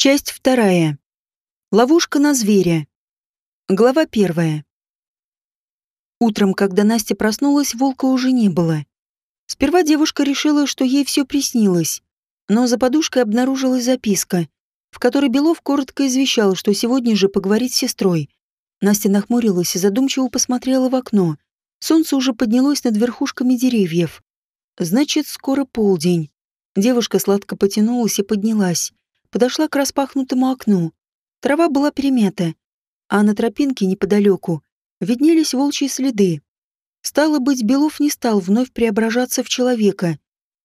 Часть вторая. Ловушка на зверя. Глава первая. Утром, когда Настя проснулась, волка уже не было. Сперва девушка решила, что ей все приснилось, но за подушкой обнаружилась записка, в которой Белов коротко извещал, что сегодня же поговорит с сестрой. Настя нахмурилась и задумчиво посмотрела в окно. Солнце уже поднялось над верхушками деревьев. Значит, скоро полдень. Девушка сладко потянулась и поднялась. Подошла к распахнутому окну. Трава была перемята, а на тропинке неподалеку виднелись волчьи следы. Стало быть, Белов не стал вновь преображаться в человека.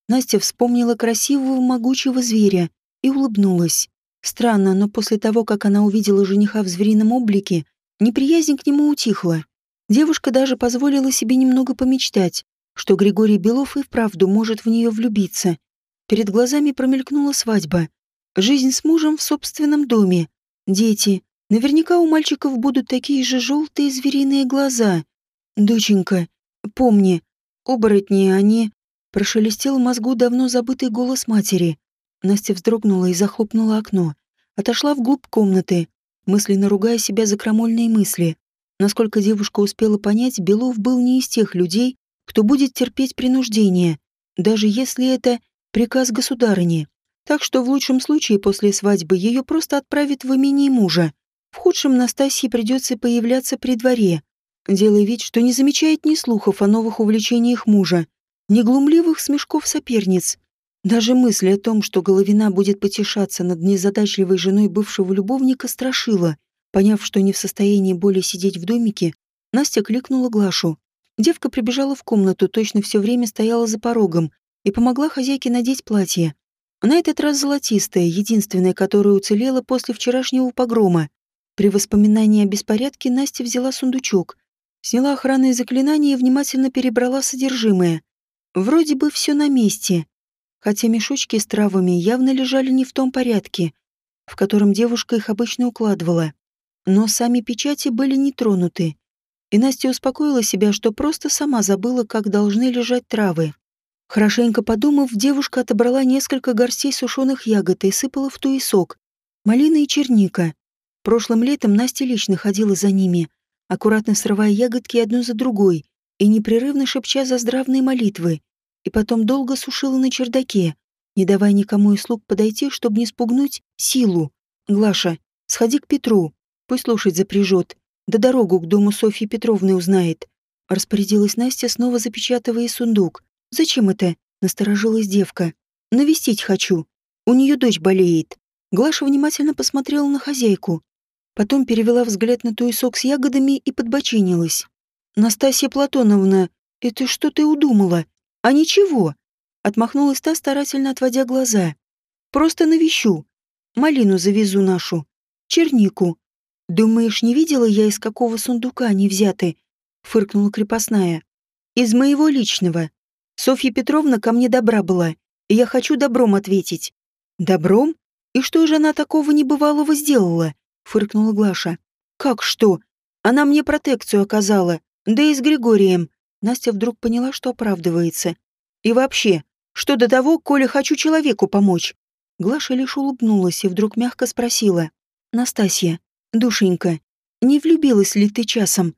Настя вспомнила красивого могучего зверя и улыбнулась. Странно, но после того, как она увидела жениха в зверином облике, неприязнь к нему утихла. Девушка даже позволила себе немного помечтать, что Григорий Белов и вправду может в нее влюбиться. Перед глазами промелькнула свадьба. Жизнь с мужем в собственном доме. Дети. Наверняка у мальчиков будут такие же желтые звериные глаза. Доченька, помни, оборотни они... Прошелестел в мозгу давно забытый голос матери. Настя вздрогнула и захлопнула окно. Отошла вглубь комнаты, мысленно ругая себя за крамольные мысли. Насколько девушка успела понять, Белов был не из тех людей, кто будет терпеть принуждение, даже если это приказ государыни. Так что в лучшем случае после свадьбы ее просто отправят в имение мужа. В худшем Настасье придется появляться при дворе, делая вид, что не замечает ни слухов о новых увлечениях мужа, ни глумливых смешков соперниц. Даже мысль о том, что Головина будет потешаться над незадачливой женой бывшего любовника, страшила. Поняв, что не в состоянии более сидеть в домике, Настя кликнула Глашу. Девка прибежала в комнату, точно все время стояла за порогом и помогла хозяйке надеть платье. На этот раз золотистое, единственное, которое уцелело после вчерашнего погрома. При воспоминании о беспорядке Настя взяла сундучок, сняла охранные заклинания и внимательно перебрала содержимое. Вроде бы все на месте, хотя мешочки с травами явно лежали не в том порядке, в котором девушка их обычно укладывала. Но сами печати были не тронуты, и Настя успокоила себя, что просто сама забыла, как должны лежать травы. Хорошенько подумав, девушка отобрала несколько горстей сушеных ягод и сыпала в туесок. Малина и черника. Прошлым летом Настя лично ходила за ними, аккуратно срывая ягодки одну за другой и непрерывно шепча заздравные молитвы и потом долго сушила на чердаке, не давая никому из слуг подойти, чтобы не спугнуть силу. «Глаша, сходи к Петру, пусть лошадь запряжет, да дорогу к дому Софьи Петровны узнает». Распорядилась Настя, снова запечатывая сундук. «Зачем это?» — насторожилась девка. «Навестить хочу. У нее дочь болеет». Глаша внимательно посмотрела на хозяйку. Потом перевела взгляд на туесок с ягодами и подбочинилась. «Настасья Платоновна, это что ты удумала?» «А ничего», — отмахнулась та, старательно отводя глаза. «Просто навещу. Малину завезу нашу. Чернику. Думаешь, не видела я, из какого сундука они взяты?» — фыркнула крепостная. «Из моего личного. Софья Петровна ко мне добра была, и я хочу добром ответить». «Добром? И что же она такого небывалого сделала?» — фыркнула Глаша. «Как что? Она мне протекцию оказала, да и с Григорием. Настя вдруг поняла, что оправдывается. «И вообще, что до того, коли хочу человеку помочь?» Глаша лишь улыбнулась и вдруг мягко спросила. «Настасья, душенька, не влюбилась ли ты часом?»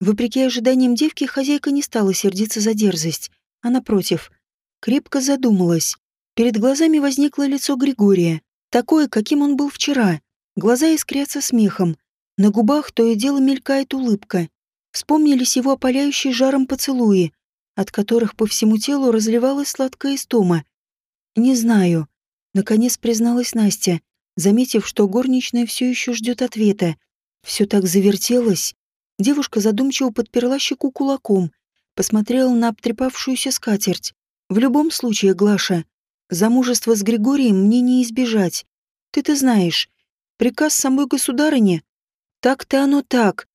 Вопреки ожиданиям девки, хозяйка не стала сердиться за дерзость, а напротив, крепко задумалась. Перед глазами возникло лицо Григория, такое, каким он был вчера. Глаза искрятся смехом, на губах то и дело мелькает улыбка. Вспомнились его опаляющие жаром поцелуи, от которых по всему телу разливалась сладкая истома. «Не знаю», — наконец призналась Настя, заметив, что горничная все еще ждет ответа. Все так завертелось. Девушка задумчиво подперла щеку кулаком, посмотрела на обтрепавшуюся скатерть. «В любом случае, Глаша, замужество с Григорием мне не избежать. Ты-то знаешь, приказ самой государыни. Так-то оно так,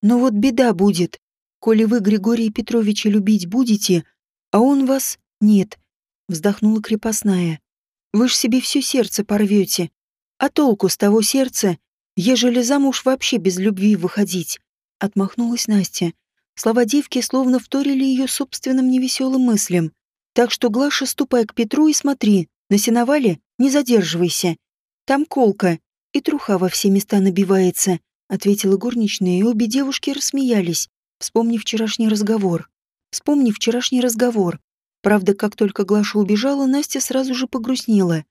но вот беда будет, коли вы Григория Петровича любить будете, а он вас нет, вздохнула крепостная. Вы ж себе все сердце порвете. А толку с того сердца, ежели замуж вообще без любви выходить? Отмахнулась Настя. Слова девки словно вторили ее собственным невеселым мыслям. Так что, Глаша, ступай к Петру и смотри, на сеновале не задерживайся. Там колка, и труха во все места набивается», — ответила горничная, и обе девушки рассмеялись, вспомнив вчерашний разговор. Вспомнив вчерашний разговор. Правда, как только Глаша убежала, Настя сразу же погрустнела.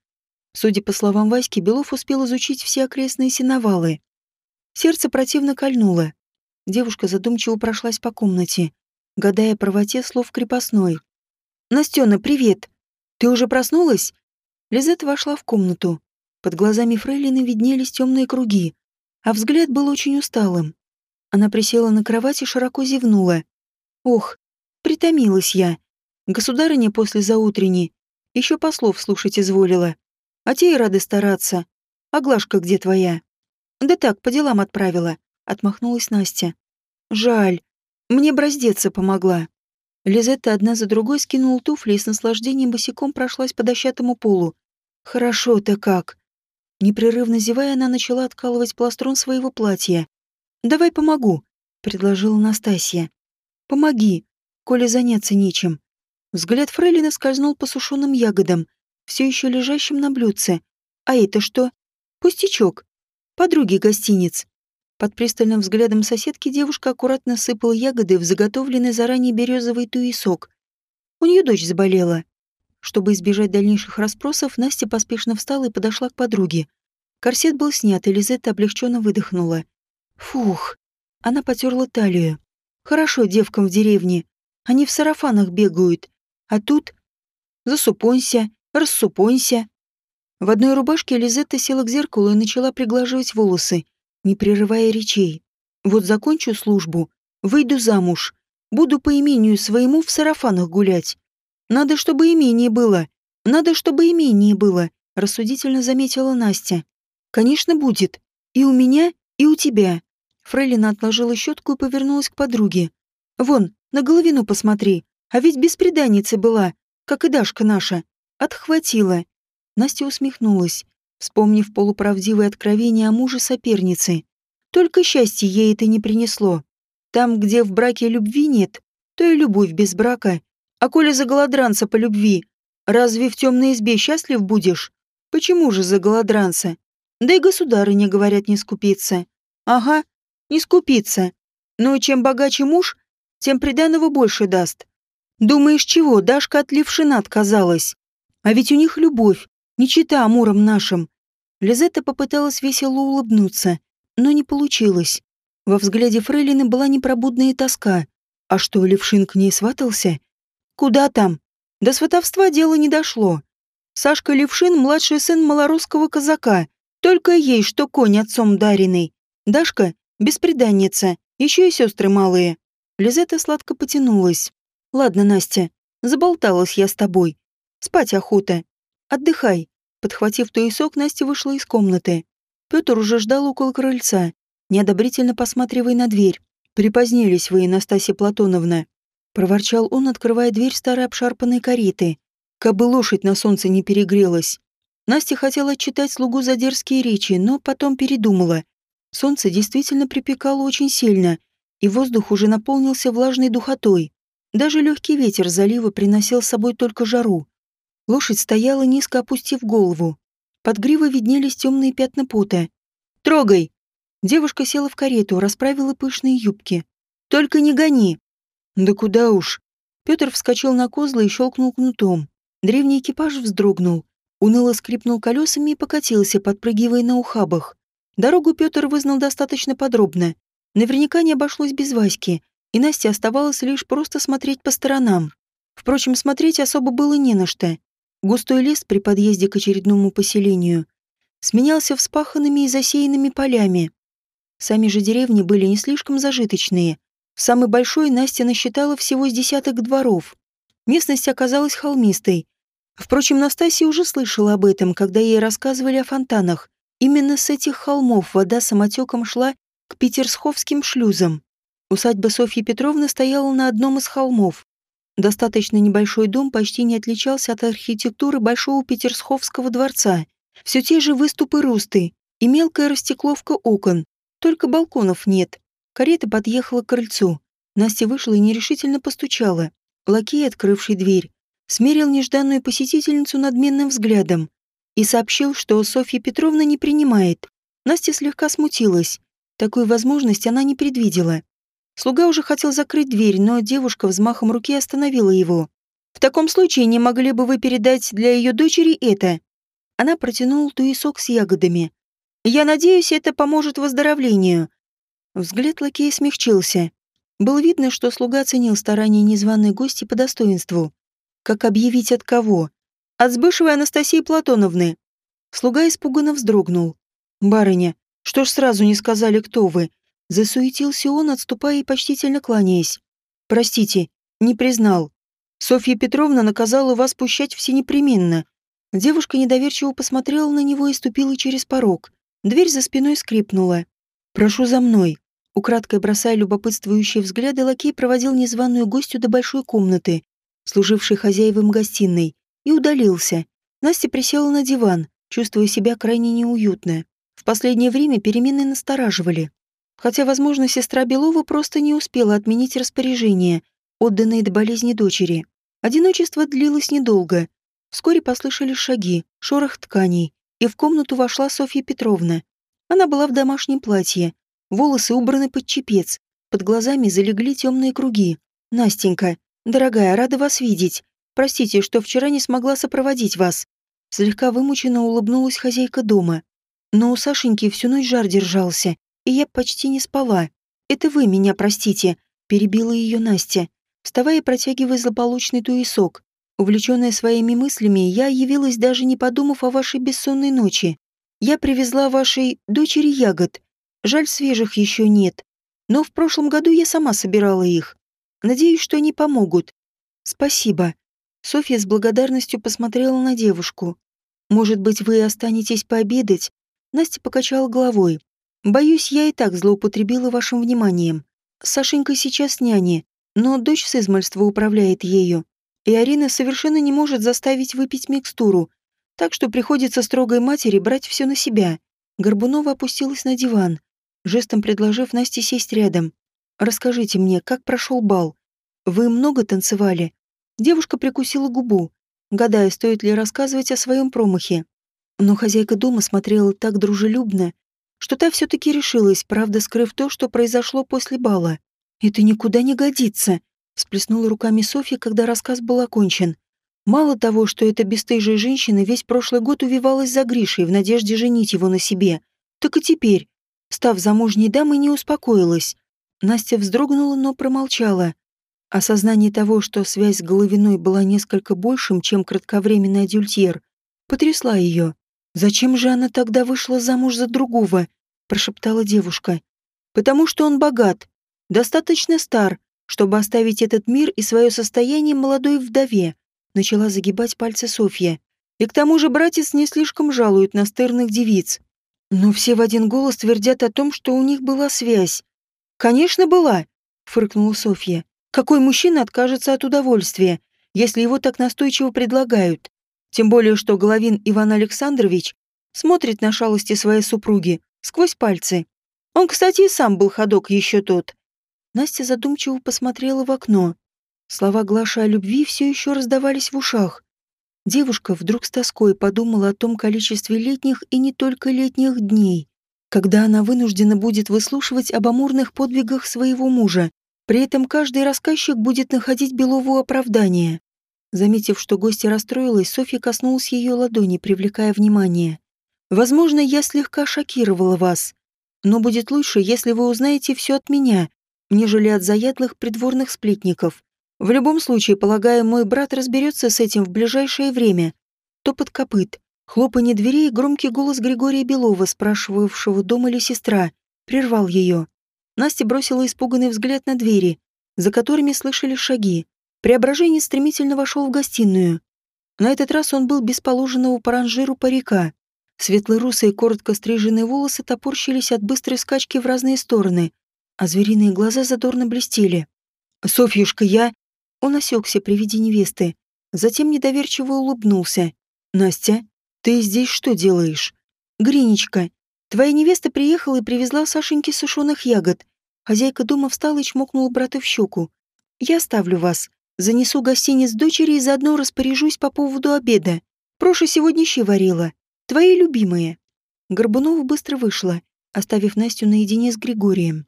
Судя по словам Васьки, Белов успел изучить все окрестные сеновалы. Сердце противно кольнуло. Девушка задумчиво прошлась по комнате, гадая правоте слов крепостной. «Настена, привет! Ты уже проснулась?» Лизет вошла в комнату. Под глазами Фрейлины виднелись темные круги, а взгляд был очень усталым. Она присела на кровать и широко зевнула. «Ох, притомилась я. Государыня после заутренней еще послов слушать изволила. А те и рады стараться. А Глашка где твоя?» «Да так, по делам отправила», — отмахнулась Настя. «Жаль. Мне браздеться помогла». Лизетта одна за другой скинула туфли и с наслаждением босиком прошлась по дощатому полу. «Хорошо-то как!» Непрерывно зевая, она начала откалывать пластрон своего платья. «Давай помогу», — предложила Настасья. «Помоги, коли заняться нечем». Взгляд Фрейлина скользнул по сушеным ягодам, все еще лежащим на блюдце. «А это что?» «Пустячок. Подруги гостиниц. Под пристальным взглядом соседки девушка аккуратно сыпала ягоды в заготовленный заранее березовый туесок. У нее дочь заболела. Чтобы избежать дальнейших расспросов, Настя поспешно встала и подошла к подруге. Корсет был снят, и Лизетта облегченно выдохнула. Фух. Она потерла талию. Хорошо девкам в деревне. Они в сарафанах бегают. А тут... Засупонься, рассупонься. В одной рубашке Лизетта села к зеркалу и начала приглаживать волосы не прерывая речей. «Вот закончу службу, выйду замуж, буду по имению своему в сарафанах гулять. Надо, чтобы имение было, надо, чтобы имение было», — рассудительно заметила Настя. «Конечно, будет. И у меня, и у тебя». Фрейлина отложила щетку и повернулась к подруге. «Вон, на головину посмотри, а ведь беспреданница была, как и Дашка наша. Отхватила». Настя усмехнулась вспомнив полуправдивое откровение о муже соперницы. Только счастье ей это не принесло. Там, где в браке любви нет, то и любовь без брака. А коли за голодранца по любви, разве в темной избе счастлив будешь? Почему же за голодранца? Да и государыня, говорят, не скупиться. Ага, не скупиться. Но и чем богаче муж, тем приданого больше даст. Думаешь, чего, Дашка от левшина отказалась? А ведь у них любовь, не чита Амурам нашим. Лизетта попыталась весело улыбнуться, но не получилось. Во взгляде Фрейлины была непробудная тоска. А что, Левшин к ней сватался? Куда там? До сватовства дело не дошло. Сашка Левшин — младший сын малорусского казака. Только ей, что конь отцом даренный. Дашка — беспреданница, еще и сестры малые. Лизетта сладко потянулась. «Ладно, Настя, заболталась я с тобой. Спать охота. Отдыхай. Подхватив туесок, Настя вышла из комнаты. Петр уже ждал около крыльца, неодобрительно посматривая на дверь. «Припозднились вы, Настасья Платоновна», — проворчал он, открывая дверь старой обшарпанной кареты. Кабы лошадь на солнце не перегрелась. Настя хотела читать слугу за дерзкие речи, но потом передумала. Солнце действительно припекало очень сильно, и воздух уже наполнился влажной духотой. Даже легкий ветер залива приносил с собой только жару. Лошадь стояла, низко опустив голову. Под гривой виднелись темные пятна пота. «Трогай!» Девушка села в карету, расправила пышные юбки. «Только не гони!» «Да куда уж!» Петр вскочил на козлы и щелкнул кнутом. Древний экипаж вздрогнул, уныло скрипнул колесами и покатился, подпрыгивая на ухабах. Дорогу Петр вызнал достаточно подробно. Наверняка не обошлось без Васьки, и Насте оставалось лишь просто смотреть по сторонам. Впрочем, смотреть особо было не на что. Густой лес при подъезде к очередному поселению сменялся вспаханными и засеянными полями. Сами же деревни были не слишком зажиточные. В самой большой Настя насчитала всего с десяток дворов. Местность оказалась холмистой. Впрочем, Настасья уже слышала об этом, когда ей рассказывали о фонтанах. Именно с этих холмов вода самотеком шла к Петерсховским шлюзам. Усадьба Софьи Петровны стояла на одном из холмов. Достаточно небольшой дом почти не отличался от архитектуры Большого Петерсховского дворца. Все те же выступы русты и мелкая растекловка окон, только балконов нет. Карета подъехала к крыльцу. Настя вышла и нерешительно постучала. Лакей, открывший дверь, смерил нежданную посетительницу надменным взглядом и сообщил, что Софья Петровна не принимает. Настя слегка смутилась. Такую возможность она не предвидела. Слуга уже хотел закрыть дверь, но девушка взмахом руки остановила его. «В таком случае не могли бы вы передать для ее дочери это?» Она протянула туесок с ягодами. «Я надеюсь, это поможет выздоровлению». Взгляд лакея смягчился. Было видно, что слуга оценил старания незваной гости по достоинству. Как объявить от кого? От Сбышевой Анастасии Платоновны. Слуга испуганно вздрогнул. «Барыня, что ж сразу не сказали, кто вы?» Засуетился он, отступая и почтительно кланяясь. «Простите, не признал. Софья Петровна наказала вас пущать все непременно». Девушка недоверчиво посмотрела на него и ступила через порог. Дверь за спиной скрипнула. «Прошу за мной». Украдкой бросая любопытствующие взгляды, лакей проводил незваную гостью до большой комнаты, служившей хозяевам гостиной, и удалился. Настя присела на диван, чувствуя себя крайне неуютно. В последнее время перемены настораживали. Хотя, возможно, сестра Белова просто не успела отменить распоряжение, отданное до болезни дочери. Одиночество длилось недолго. Вскоре послышались шаги, шорох тканей, и в комнату вошла Софья Петровна. Она была в домашнем платье, волосы убраны под чепец, под глазами залегли темные круги. «Настенька, дорогая, рада вас видеть. Простите, что вчера не смогла сопроводить вас». Слегка вымученно улыбнулась хозяйка дома. Но у Сашеньки всю ночь жар держался, и я почти не спала. Это вы меня простите», — перебила ее Настя, вставая и протягивая злополучный туесок. Увлеченная своими мыслями, я явилась даже не подумав о вашей бессонной ночи. Я привезла вашей дочери ягод. Жаль, свежих еще нет. Но в прошлом году я сама собирала их. Надеюсь, что они помогут. Спасибо. Софья с благодарностью посмотрела на девушку. Может быть, вы останетесь пообедать? Настя покачала головой. Боюсь, я и так злоупотребила вашим вниманием. Сашенька сейчас няня, но дочь с измальства управляет ею. И Арина совершенно не может заставить выпить микстуру, так что приходится строгой матери брать все на себя. Горбунова опустилась на диван, жестом предложив Насте сесть рядом. «Расскажите мне, как прошел бал? Вы много танцевали?» Девушка прикусила губу, гадая, стоит ли рассказывать о своем промахе. Но хозяйка дома смотрела так дружелюбно, что та все-таки решилась, правда скрыв то, что произошло после бала. «Это никуда не годится», — всплеснула руками Софья, когда рассказ был окончен. Мало того, что эта бесстыжая женщина весь прошлый год увивалась за Гришей в надежде женить его на себе, так и теперь, став замужней дамой, не успокоилась. Настя вздрогнула, но промолчала. Осознание того, что связь с Головиной была несколько большим, чем кратковременный адюльтер, потрясла ее. «Зачем же она тогда вышла замуж за другого?» – прошептала девушка. «Потому что он богат, достаточно стар, чтобы оставить этот мир и свое состояние молодой вдове», – начала загибать пальцы Софья. «И к тому же братец не слишком жалует настырных девиц. Но все в один голос твердят о том, что у них была связь. «Конечно, была», — фыркнула Софья. «Какой мужчина откажется от удовольствия, если его так настойчиво предлагают? Тем более, что Головин Иван Александрович смотрит на шалости своей супруги сквозь пальцы. Он, кстати, и сам был ходок еще тот. Настя задумчиво посмотрела в окно. Слова Глаши о любви все еще раздавались в ушах. Девушка вдруг с тоской подумала о том количестве летних и не только летних дней, когда она вынуждена будет выслушивать об амурных подвигах своего мужа. При этом каждый рассказчик будет находить Белову оправдание. Заметив, что гостья расстроилась, Софья коснулась ее ладони, привлекая внимание. «Возможно, я слегка шокировала вас, но будет лучше, если вы узнаете все от меня, нежели от заядлых придворных сплетников. В любом случае, полагаю, мой брат разберется с этим в ближайшее время». Топот копыт, хлопанье дверей и громкий голос Григория Белова, спрашивавшего, дома ли сестра, прервал ее. Настя бросила испуганный взгляд на двери, за которыми слышали шаги. Преображение стремительно вошел в гостиную. На этот раз он был без положенного по ранжиру парика. Светло-русые коротко стриженные волосы топорщились от быстрой скачки в разные стороны, а звериные глаза задорно блестели. «Софьюшка, я...» Он осекся при виде невесты, затем недоверчиво улыбнулся. «Настя, ты здесь что делаешь?» «Гринечка, твоя невеста приехала и привезла Сашеньке сушеных ягод. Хозяйка дома встала и чмокнула брата в щеку. Я оставлю вас. Занесу гостиниц дочери и заодно распоряжусь по поводу обеда. Проша сегодня щи варила. Твои любимые». Горбунова быстро вышла, оставив Настю наедине с Григорием.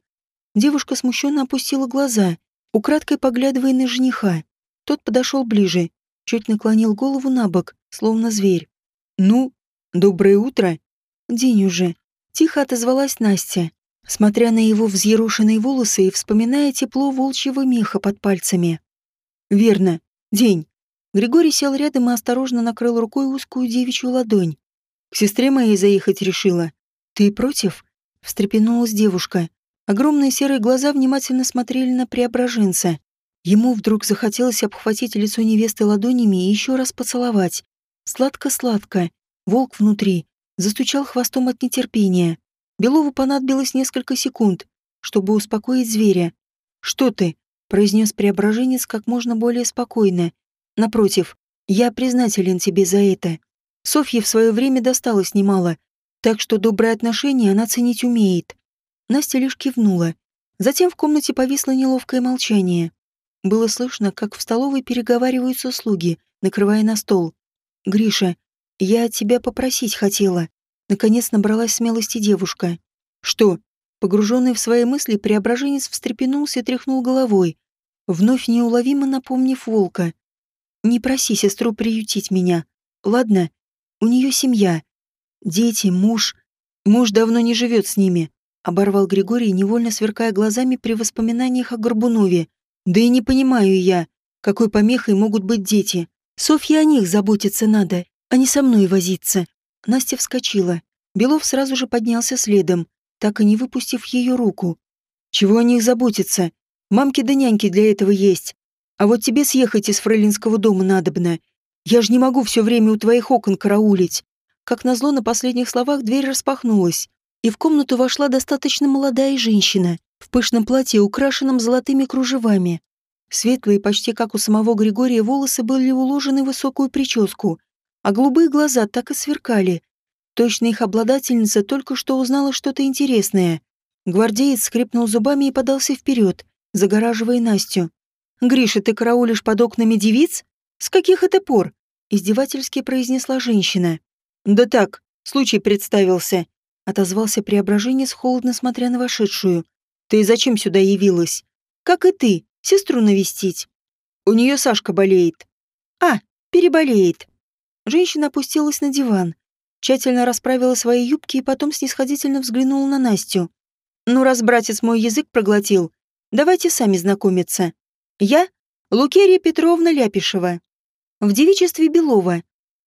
Девушка смущенно опустила глаза, украдкой поглядывая на жениха. Тот подошел ближе, чуть наклонил голову на бок, словно зверь. «Ну, доброе утро!» «День уже», — тихо отозвалась Настя, смотря на его взъерошенные волосы и вспоминая тепло волчьего меха под пальцами. «Верно, день». Григорий сел рядом и осторожно накрыл рукой узкую девичью ладонь. «К сестре моей заехать решила. Ты против?» — встрепенулась девушка. Огромные серые глаза внимательно смотрели на преображенца. Ему вдруг захотелось обхватить лицо невесты ладонями и еще раз поцеловать. Сладко-сладко. Волк внутри. Застучал хвостом от нетерпения. Белову понадобилось несколько секунд, чтобы успокоить зверя. «Что ты?» — произнес преображенец как можно более спокойно. «Напротив, я признателен тебе за это. Софье в свое время досталось немало, так что доброе отношение она ценить умеет». Настя лишь кивнула. Затем в комнате повисло неловкое молчание. Было слышно, как в столовой переговариваются слуги, накрывая на стол. «Гриша, я тебя попросить хотела». Наконец набралась смелости девушка. «Что?» Погруженный в свои мысли, преображенец встрепенулся и тряхнул головой, вновь неуловимо напомнив волка. «Не проси сестру приютить меня. Ладно? У нее семья. Дети, муж. Муж давно не живет с ними», — оборвал Григорий, невольно сверкая глазами при воспоминаниях о Горбунове. Да и не понимаю я, какой помехой могут быть дети. Софье о них заботиться надо, а не со мной возиться. Настя вскочила. Белов сразу же поднялся следом, так и не выпустив ее руку. Чего о них заботиться? Мамки да няньки для этого есть. А вот тебе съехать из фрейлинского дома надобно. Я же не могу все время у твоих окон караулить. Как назло, на последних словах дверь распахнулась, и в комнату вошла достаточно молодая женщина в пышном платье, украшенном золотыми кружевами. Светлые, почти как у самого Григория, волосы были уложены в высокую прическу, а голубые глаза так и сверкали. Точно их обладательница только что узнала что-то интересное. Гвардеец скрипнул зубами и подался вперед, загораживая Настю. «Гриша, ты караулишь под окнами девиц? С каких это пор?» — издевательски произнесла женщина. «Да так, случай представился», — отозвался преображенец, холодно смотря на вошедшую. Ты зачем сюда явилась? Как и ты, сестру навестить. У нее Сашка болеет. А, переболеет. Женщина опустилась на диван, тщательно расправила свои юбки и потом снисходительно взглянула на Настю. Ну, раз братец мой язык проглотил, давайте сами знакомиться. Я Лукерия Петровна Ляпишева. В девичестве Белова.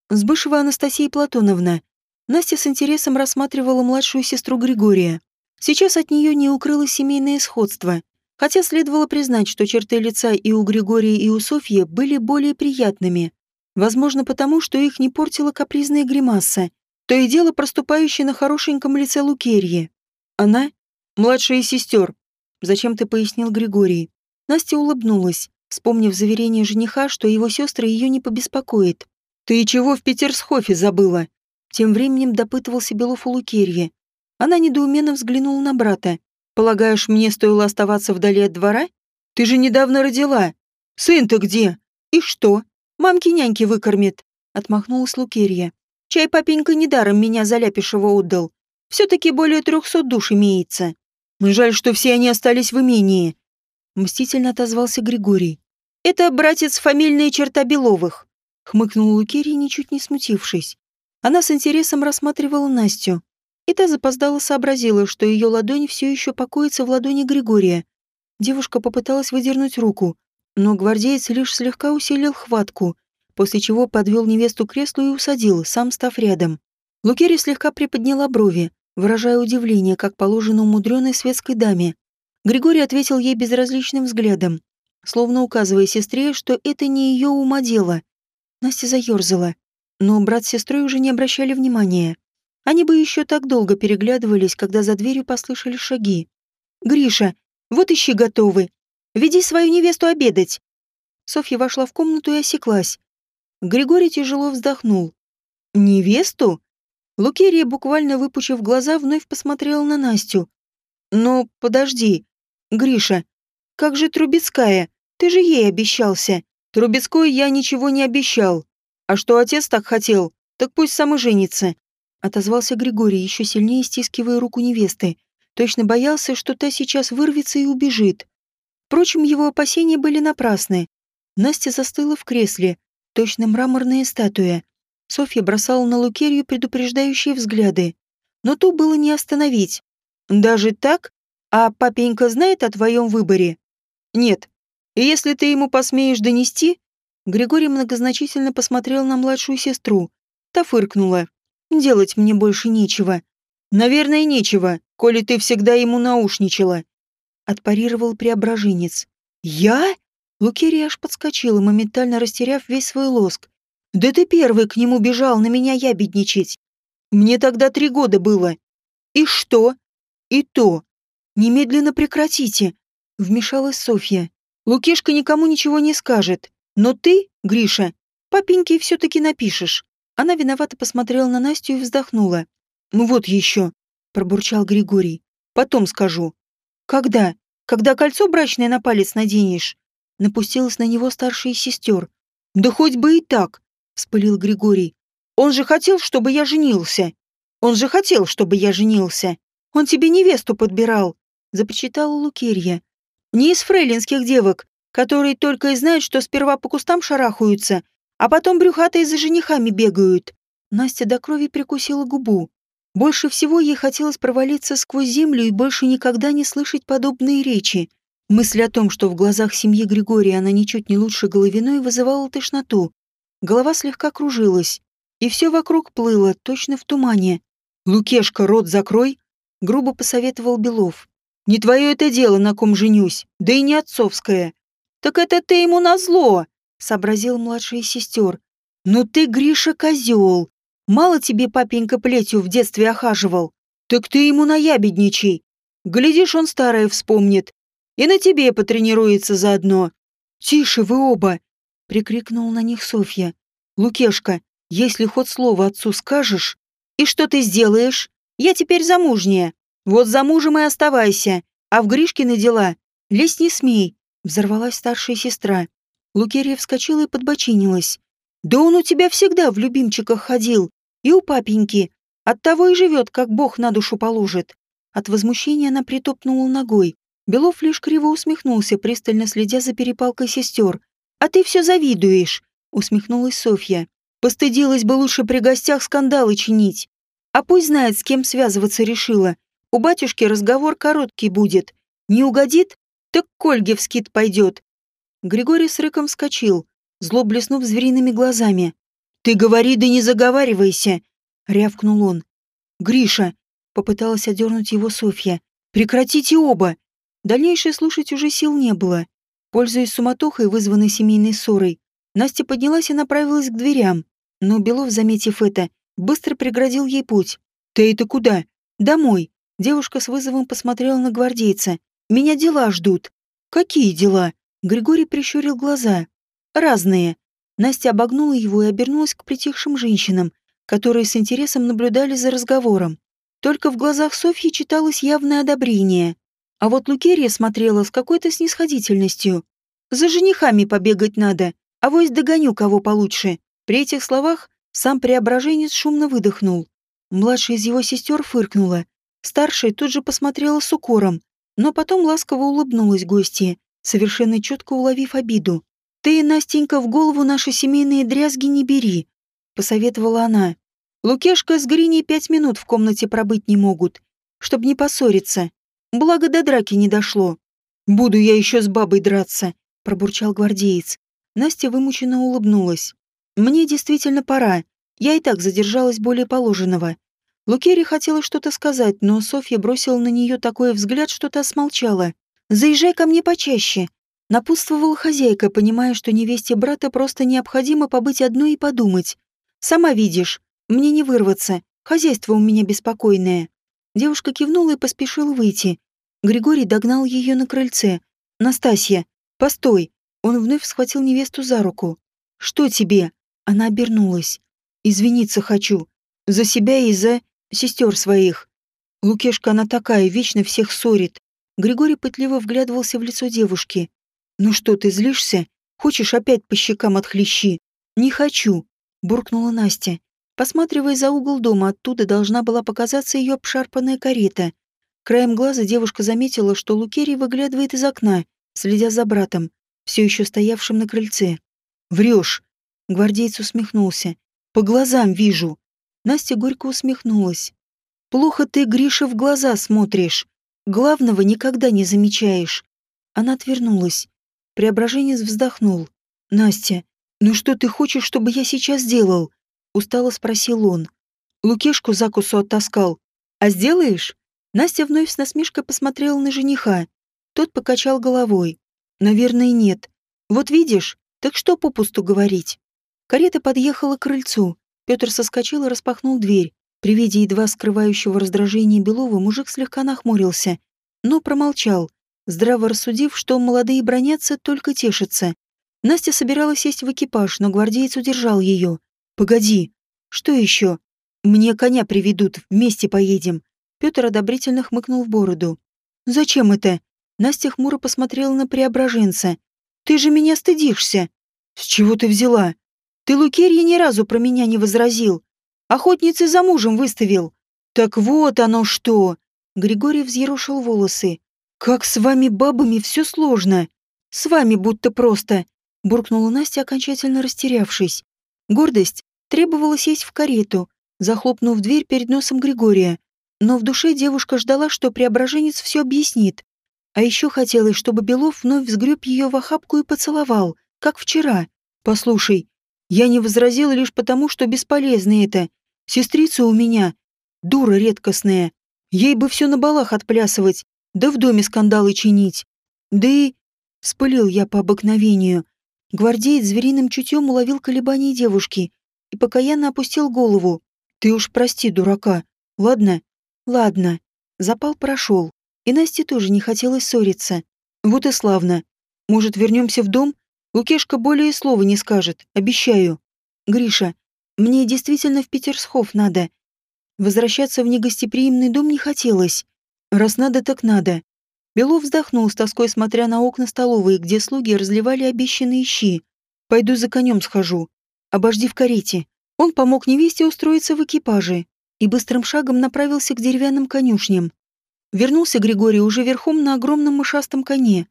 Сбышева Анастасия Платоновна. Настя с интересом рассматривала младшую сестру Григория. Сейчас от нее не укрылось семейное сходство, хотя следовало признать, что черты лица и у Григория, и у Софьи были более приятными. Возможно, потому, что их не портила капризная гримаса, то и дело проступающее на хорошеньком лице Лукерьи. Она — младшая сестер, зачем-то пояснил Григорий. Настя улыбнулась, вспомнив заверение жениха, что его сестры ее не побеспокоит. «Ты чего в Петерсхофе забыла?» Тем временем допытывался Белов у Лукерьи, она недоуменно взглянула на брата. «Полагаешь, мне стоило оставаться вдали от двора? Ты же недавно родила. Сын-то где? И что? Мамки-няньки выкормит?» Отмахнулась Лукерья. «Чай папенька недаром меня за Ляпишева отдал. Все-таки более трехсот душ имеется. Жаль, что все они остались в имении». Мстительно отозвался Григорий. «Это, братец, фамильная черта Беловых», — хмыкнула Лукерья, ничуть не смутившись. Она с интересом рассматривала Настю. И та запоздала сообразила, что ее ладонь все еще покоится в ладони Григория. Девушка попыталась выдернуть руку, но гвардеец лишь слегка усилил хватку, после чего подвел невесту к креслу и усадил, сам став рядом. Лукерия слегка приподняла брови, выражая удивление, как положено умудренной светской даме. Григорий ответил ей безразличным взглядом, словно указывая сестре, что это не ее ума дело. Настя заерзала, но брат с сестрой уже не обращали внимания. Они бы еще так долго переглядывались, когда за дверью послышали шаги. «Гриша, вот ищи готовы. Веди свою невесту обедать». Софья вошла в комнату и осеклась. Григорий тяжело вздохнул. «Невесту?» Лукерия, буквально выпучив глаза, вновь посмотрела на Настю. «Но подожди, Гриша, как же Трубецкая? Ты же ей обещался. Трубецкой я ничего не обещал. А что отец так хотел, так пусть сам и женится. отозвался Григорий, еще сильнее стискивая руку невесты. Точно боялся, что та сейчас вырвется и убежит. Впрочем, его опасения были напрасны. Настя застыла в кресле, точно мраморная статуя. Софья бросала на Лукерью предупреждающие взгляды. Но ту было не остановить. «Даже так? А папенька знает о твоем выборе?» «Нет. И если ты ему посмеешь донести...» Григорий многозначительно посмотрел на младшую сестру. Та фыркнула. «Делать мне больше нечего». «Наверное, нечего, коли ты всегда ему наушничала», — отпарировал преображенец. «Я?» Лукерия аж подскочила, моментально растеряв весь свой лоск. «Да ты первый к нему бежал на меня ябедничать. Мне тогда три года было. И что? И то. Немедленно прекратите», — вмешалась Софья. «Лукешка никому ничего не скажет. Но ты, Гриша, папеньке все-таки напишешь». Она виновато посмотрела на Настю и вздохнула. «Ну вот еще», — пробурчал Григорий. «Потом скажу». «Когда? Когда кольцо брачное на палец наденешь?» Напустилась на него старшая сестер. «Да хоть бы и так», — вспылил Григорий. «Он же хотел, чтобы я женился. Он же хотел, чтобы я женился. Он тебе невесту подбирал», — запечатала Лукерья. «Не из фрейлинских девок, которые только и знают, что сперва по кустам шарахаются, а потом брюхатые за женихами бегают». Настя до крови прикусила губу. Больше всего ей хотелось провалиться сквозь землю и больше никогда не слышать подобные речи. Мысль о том, что в глазах семьи Григория она ничуть не лучше Головиной, вызывала тошноту. Голова слегка кружилась, и все вокруг плыло, точно в тумане. «Лукешка, рот закрой!» — грубо посоветовал Белов. «Не твое это дело, на ком женюсь, да и не отцовское». «Так это ты ему назло!» — сообразил младшая сестер. «Ну ты, Гриша, козел! Мало тебе папенька плетью в детстве охаживал. Так ты ему наябедничай. Глядишь, он старое вспомнит, и на тебе потренируется заодно. Тише вы оба, прикрикнул на них Софья. Лукешка, если хоть слово отцу скажешь, и что ты сделаешь? Я теперь замужняя. Вот замужем и оставайся, а в Гришкины дела лезть не смей, взорвалась старшая сестра. Лукерья вскочила и подбочинилась. Да он у тебя всегда в любимчиках ходил, и у папеньки. Оттого и живет, как бог на душу положит. От возмущения она притопнула ногой. Белов лишь криво усмехнулся, пристально следя за перепалкой сестер. «А ты все завидуешь», — усмехнулась Софья. «Постыдилась бы лучше при гостях скандалы чинить. А пусть знает, с кем связываться решила. У батюшки разговор короткий будет. Не угодит? Так к Ольге в скит пойдет». Григорий с рыком вскочил, зло блеснув звериными глазами. «Ты говори, да не заговаривайся!» — рявкнул он. «Гриша!» — попыталась одернуть его Софья. «Прекратите оба!» Дальнейшее слушать уже сил не было. Пользуясь суматохой, вызванной семейной ссорой, Настя поднялась и направилась к дверям. Но Белов, заметив это, быстро преградил ей путь. «Ты это куда?» «Домой». Девушка с вызовом посмотрела на гвардейца. «Меня дела ждут». «Какие дела?» Григорий прищурил глаза. «Разные». Настя обогнула его и обернулась к притихшим женщинам, которые с интересом наблюдали за разговором. Только в глазах Софьи читалось явное одобрение. А вот Лукерия смотрела с какой-то снисходительностью. «За женихами побегать надо, а вось догоню кого получше». При этих словах сам преображенец шумно выдохнул. Младшая из его сестер фыркнула. Старшая тут же посмотрела с укором, но потом ласково улыбнулась гостье, совершенно четко уловив обиду. «Ты, Настенька, в голову наши семейные дрязги не бери», — посоветовала она. «Лукешка с Гриней пять минут в комнате пробыть не могут, чтобы не поссориться. Благо до драки не дошло. «Буду я еще с бабой драться», — пробурчал гвардеец. Настя вымученно улыбнулась. «Мне действительно пора. Я и так задержалась более положенного». Лукерия хотела что-то сказать, но Софья бросила на нее такой взгляд, что та смолчала. «Заезжай ко мне почаще», — напутствовала хозяйка, понимая, что невесте брата просто необходимо побыть одной и подумать. «Сама видишь, мне не вырваться, хозяйство у меня беспокойное». Девушка кивнула и поспешила выйти. Григорий догнал ее на крыльце. «Настасья, постой!» Он вновь схватил невесту за руку. «Что тебе?» Она обернулась. «Извиниться хочу. За себя и за сестер своих. Лукешка она такая, вечно всех ссорит». Григорий пытливо вглядывался в лицо девушки. «Ну что, ты злишься? Хочешь опять по щекам отхлещи?» «Не хочу», — буркнула Настя. Посматривая за угол дома, оттуда должна была показаться ее обшарпанная карета. Краем глаза девушка заметила, что Лукерий выглядывает из окна, следя за братом, все еще стоявшим на крыльце. «Врешь!» — гвардейц усмехнулся. «По глазам вижу!» Настя горько усмехнулась. «Плохо ты, Гриша, в глаза смотришь. Главного никогда не замечаешь». Она отвернулась. Преображенец вздохнул. «Настя, ну что ты хочешь, чтобы я сейчас сделал?» Устало спросил он. Лукешку закусу оттаскал. «А сделаешь?» Настя вновь с насмешкой посмотрела на жениха. Тот покачал головой. «Наверное, нет. Вот видишь, так что попусту говорить?» Карета подъехала к крыльцу. Петр соскочил и распахнул дверь. При виде едва скрывающего раздражения Белова мужик слегка нахмурился, но промолчал, здраво рассудив, что молодые бронятся, только тешатся. Настя собиралась сесть в экипаж, но гвардеец удержал ее. «Погоди. Что еще? Мне коня приведут, вместе поедем». Петр одобрительно хмыкнул в бороду. «Зачем это?» Настя хмуро посмотрела на преображенца. «Ты же меня стыдишься!» «С чего ты взяла? Ты Лукерья ни разу про меня не возразил. Охотницы за мужем выставил. Так вот оно что!» Григорий взъерошил волосы. «Как с вами бабами все сложно. С вами будто просто!» Буркнула Настя, окончательно растерявшись. Гордость требовала сесть в карету, захлопнув дверь перед носом Григория. Но в душе девушка ждала, что преображенец все объяснит. А еще хотелось, чтобы Белов вновь взгреб ее в охапку и поцеловал, как вчера. «Послушай, я не возразила лишь потому, что бесполезно это. Сестрица у меня, дура редкостная. Ей бы все на балах отплясывать, да в доме скандалы чинить. Да и...» Вспылил я по обыкновению. Гвардеец звериным чутьем уловил колебания девушки и покаянно опустил голову. «Ты уж прости, дурака. Ладно?» «Ладно». Запал прошел. И Насте тоже не хотелось ссориться. Вот и славно. Может, вернемся в дом? Лукешка более слова не скажет, обещаю. Гриша, мне действительно в Петерсхов надо. Возвращаться в негостеприимный дом не хотелось. Раз надо, так надо. Белов вздохнул с тоской, смотря на окна столовой, где слуги разливали обещанные щи. «Пойду за конем схожу. Обожди в карете». Он помог невесте устроиться в экипаже и быстрым шагом направился к деревянным конюшням. Вернулся Григорий уже верхом на огромном мышастом коне.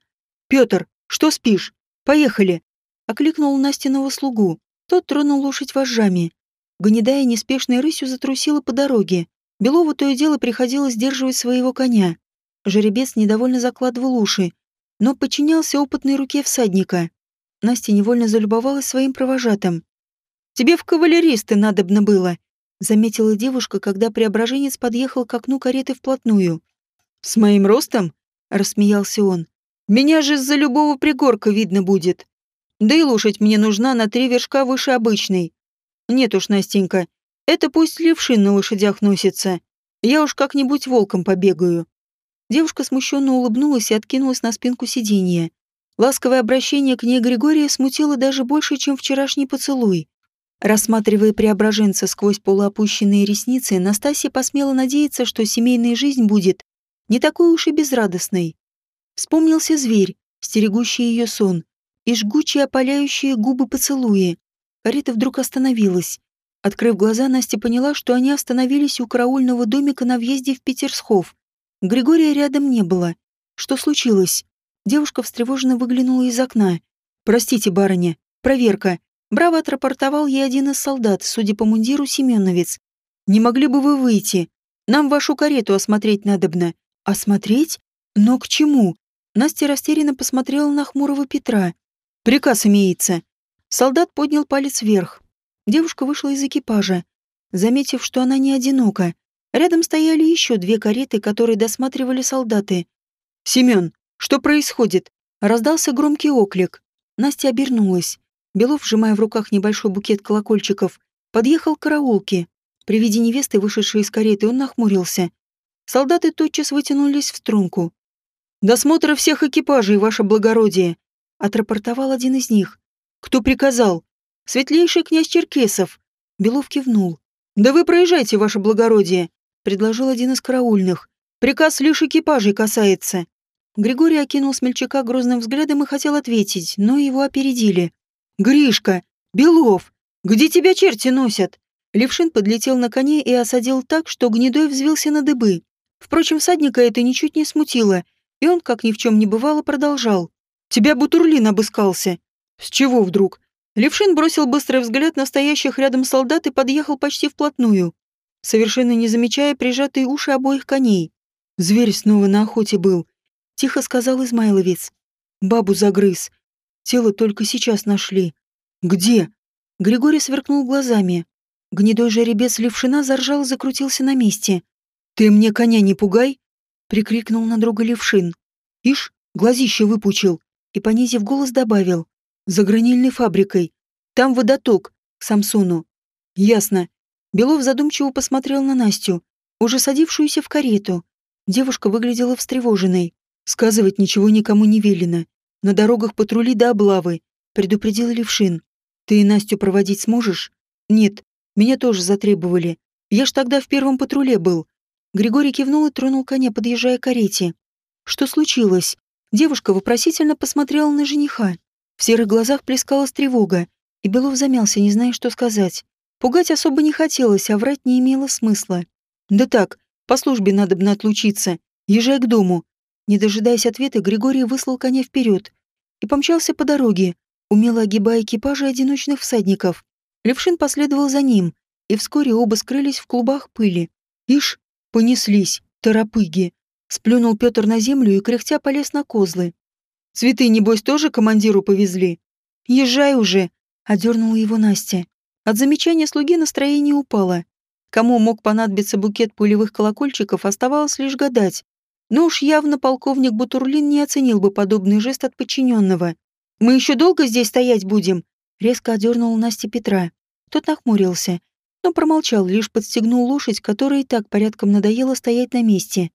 «Петр, что спишь? Поехали!» Окликнул Настиного слугу. Тот тронул лошадь вожжами. Гнедая неспешной рысью затрусила по дороге. Белову то и дело приходилось сдерживать своего коня. Жеребец недовольно закладывал уши, но подчинялся опытной руке всадника. Настя невольно залюбовалась своим провожатым. «Тебе в кавалеристы надобно было», — заметила девушка, когда преображенец подъехал к окну кареты вплотную. «С моим ростом?» — рассмеялся он. «Меня же из-за любого пригорка видно будет. Да и лошадь мне нужна на три вершка выше обычной. Нет уж, Настенька, это пусть левшин на лошадях носится. Я уж как-нибудь волком побегаю». Девушка смущенно улыбнулась и откинулась на спинку сиденья. Ласковое обращение к ней Григория смутило даже больше, чем вчерашний поцелуй. Рассматривая преображенца сквозь полуопущенные ресницы, Настасья посмела надеяться, что семейная жизнь будет не такой уж и безрадостной. Вспомнился зверь, стерегущий ее сон, и жгучие опаляющие губы поцелуи. Карета вдруг остановилась. Открыв глаза, Настя поняла, что они остановились у караульного домика на въезде в Петерсхов. Григория рядом не было. Что случилось? Девушка встревоженно выглянула из окна. «Простите, барыня. Проверка». Браво отрапортовал ей один из солдат, судя по мундиру, Семеновец. «Не могли бы вы выйти? Нам вашу карету осмотреть надобно». «Осмотреть? Но к чему?» Настя растерянно посмотрела на хмурого Петра. «Приказ имеется». Солдат поднял палец вверх. Девушка вышла из экипажа, заметив, что она не одинока. Рядом стояли еще две кареты, которые досматривали солдаты. «Семен, что происходит?» Раздался громкий оклик. Настя обернулась. Белов, сжимая в руках небольшой букет колокольчиков, подъехал к караулке. При виде невесты, вышедшей из кареты, он нахмурился. Солдаты тотчас вытянулись в струнку. «Досмотр всех экипажей, ваше благородие!» — отрапортовал один из них. «Кто приказал?» «Светлейший князь Черкесов!» Белов кивнул. «Да вы проезжайте, ваше благородие!» — предложил один из караульных. «Приказ лишь экипажей касается». Григорий окинул смельчака грозным взглядом и хотел ответить, но его опередили. «Гришка! Белов! Где тебя черти носят?» Левшин подлетел на коне и осадил так, что гнедой взвился на дыбы. Впрочем, садника это ничуть не смутило, и он, как ни в чем не бывало, продолжал. «Тебя Бутурлин обыскался». «С чего вдруг?» Левшин бросил быстрый взгляд на стоящих рядом солдат и подъехал почти вплотную, совершенно не замечая прижатые уши обоих коней. Зверь снова на охоте был, тихо сказал Измайловец. Бабу загрыз. Тело только сейчас нашли. Где? Григорий сверкнул глазами. Гнедой жеребец Левшина заржал и закрутился на месте. «Ты мне коня не пугай!» — прикрикнул на друга Левшин. Ишь, глазище выпучил и, понизив голос, добавил. «За гранильной фабрикой. Там водоток, к Самсону». «Ясно». Белов задумчиво посмотрел на Настю, уже садившуюся в карету. Девушка выглядела встревоженной. Сказывать ничего никому не велено. На дорогах патрули до облавы, предупредил Левшин. Ты и Настю проводить сможешь? Нет, меня тоже затребовали. Я ж тогда в первом патруле был. Григорий кивнул и тронул коня, подъезжая к карете. Что случилось? Девушка вопросительно посмотрела на жениха. В серых глазах плескалась тревога, и Белов замялся, не зная, что сказать. Пугать особо не хотелось, а врать не имело смысла. Да так, по службе надо бы отлучиться. Езжай к дому. Не дожидаясь ответа, Григорий выслал коня вперед и помчался по дороге, умело огибая экипажи одиночных всадников. Левшин последовал за ним, и вскоре оба скрылись в клубах пыли. Ишь, понеслись, торопыги. Сплюнул Петр на землю и кряхтя полез на козлы. «Цветы, небось, тоже командиру повезли?» «Езжай уже!» — одернула его Настя. От замечания слуги настроение упало. Кому мог понадобиться букет пулевых колокольчиков, оставалось лишь гадать. Но уж явно полковник Бутурлин не оценил бы подобный жест от подчиненного. «Мы еще долго здесь стоять будем?» Резко одернул Настя Петра. Тот нахмурился, но промолчал, лишь подстегнул лошадь, которая и так порядком надоело стоять на месте.